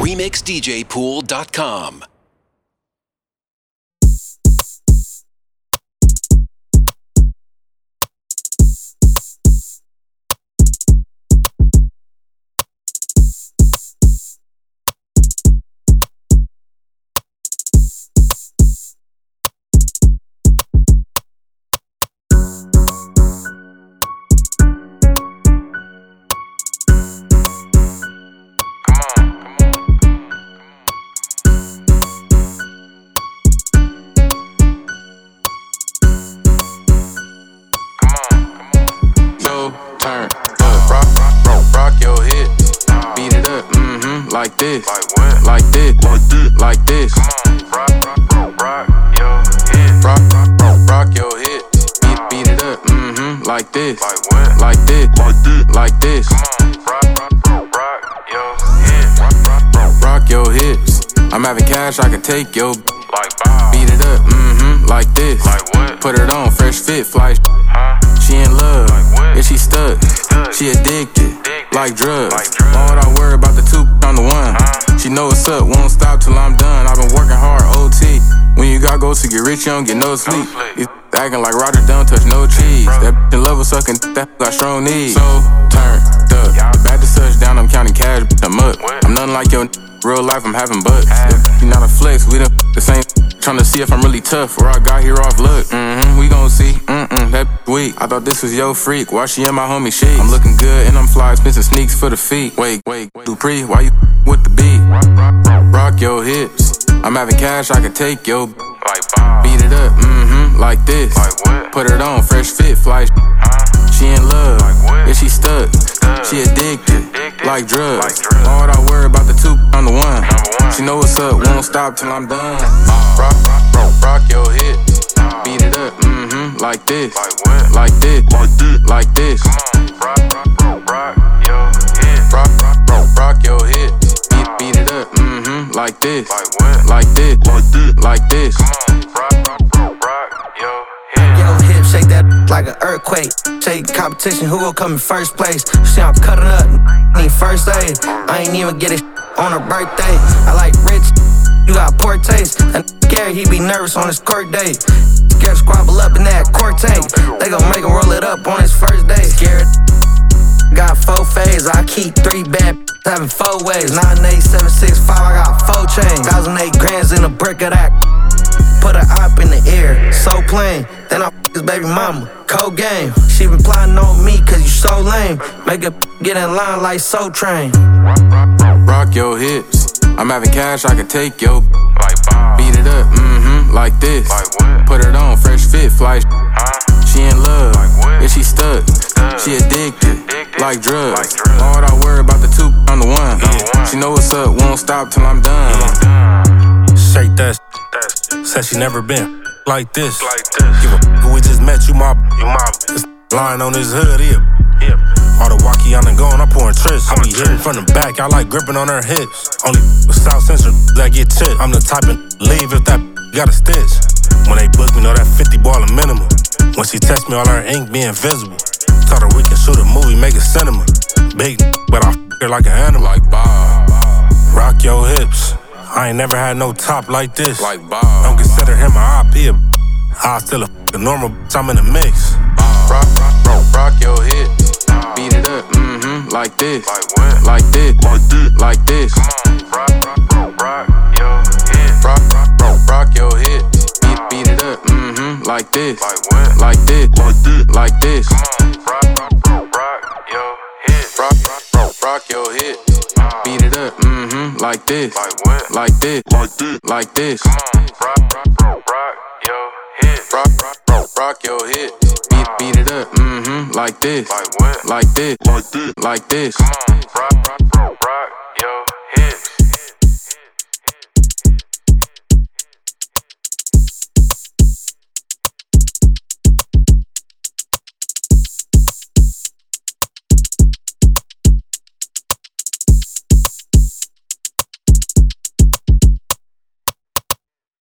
RemixDJPool.com. this, like this, like this, rock, rock, rock your hips, beat, beat it up, mm-hmm, like this, like this, like this, rock your hips. I'm having cash, I can take your, beat it up, mm-hmm, like this, put it on, fresh fit, fly. She in love, yeah, she stuck. She addicted, like drugs. She know what's up, won't stop till I'm done. I've been working hard, OT. When you got goals to get rich, you don't get no sleep. These acting like Roger don't touch no cheese. That in love with sucking, that got strong knees. So to touchdown, I'm counting cash, I'm up. I'm nothing like your real life, I'm having butts. You not a flex, we done the same. Trying to see if I'm really tough, or I got here off luck. Mm-hmm, we gon' see. Mm-mm, that weak. I thought this was your freak. Why she in my homie sheets? I'm looking good and I'm fly, expensive sneaks for the feet. Wait, wait, Dupree, why you with the beat? Rock your hips. I'm having cash, I can take your. Beat it up, mm-hmm, like this. Put it on, fresh fit, fly. She in love, yeah, she stuck. She addicted, like drugs. Lord, I worry about the two on the one. She know what's up, won't stop till I'm done. Rock, rock, rock, rock your hips. Beat it up, mm-hmm, like this. Like this, like this. Rock, rock, rock, rock your hips. Beat, beat it up, mm-hmm, like this. Like this, like this. Yo, like an earthquake. Shake competition, who gon' come in first place? See, I'm cutting up, need first aid. I ain't even get it on her birthday. I like rich, you got poor taste. And scared he be nervous on his court date. Scared squabble up in that court tape. They gon' make him roll it up on his first day. Scared. Got four phase, I keep three bad having four ways. 98765, I got four chains. Thousand eight grands in a brick of that. Put a op in the air, so plain. Then I his baby mama, cold game. She been plotting on me cause you so lame. Make her get in line like Soul Train. Rock your hips. I'm having cash, I can take your. Beat it up, mm-hmm, like this. Put it on, fresh fit, fly. She in love, yeah, she stuck. She addicted, like drugs. Lord, I worry about the two on the one. She know what's up, won't stop till I'm done. Shake that. Said she never been like this. Give a we you my. You my. This lying on his hood, yeah. All the walkie on the gone, I'm pouring trips. I be hitting from the back, I like gripping on her hips. Only South Central that get tipped. I'm the type of leave if that got a stitch. When they book me, know that 50 ball a minimum. When she text me, all her ink be invisible. Told her we can shoot a movie, make a cinema. Big, but I f her like an animal. Like Bob, Rock your hips. I ain't never had no top like this. like Bob. Don't consider him a IP. I still a f- normal, bitch, I'm in the mix. Rock, rock, rock, rock your hips. Beat it up, mm-hmm, like this. Like this, like this. Rock, rock, rock, rock your hips. Beat, beat it up, mm-hmm, like this. Like this, like this. Rock, rock, rock, rock your hips. Beat it up, mm-hmm, like this. Like this, like this. like Rock, rock, your hips. Beat, beat it up, mm-hmm, like this. Like this, like this.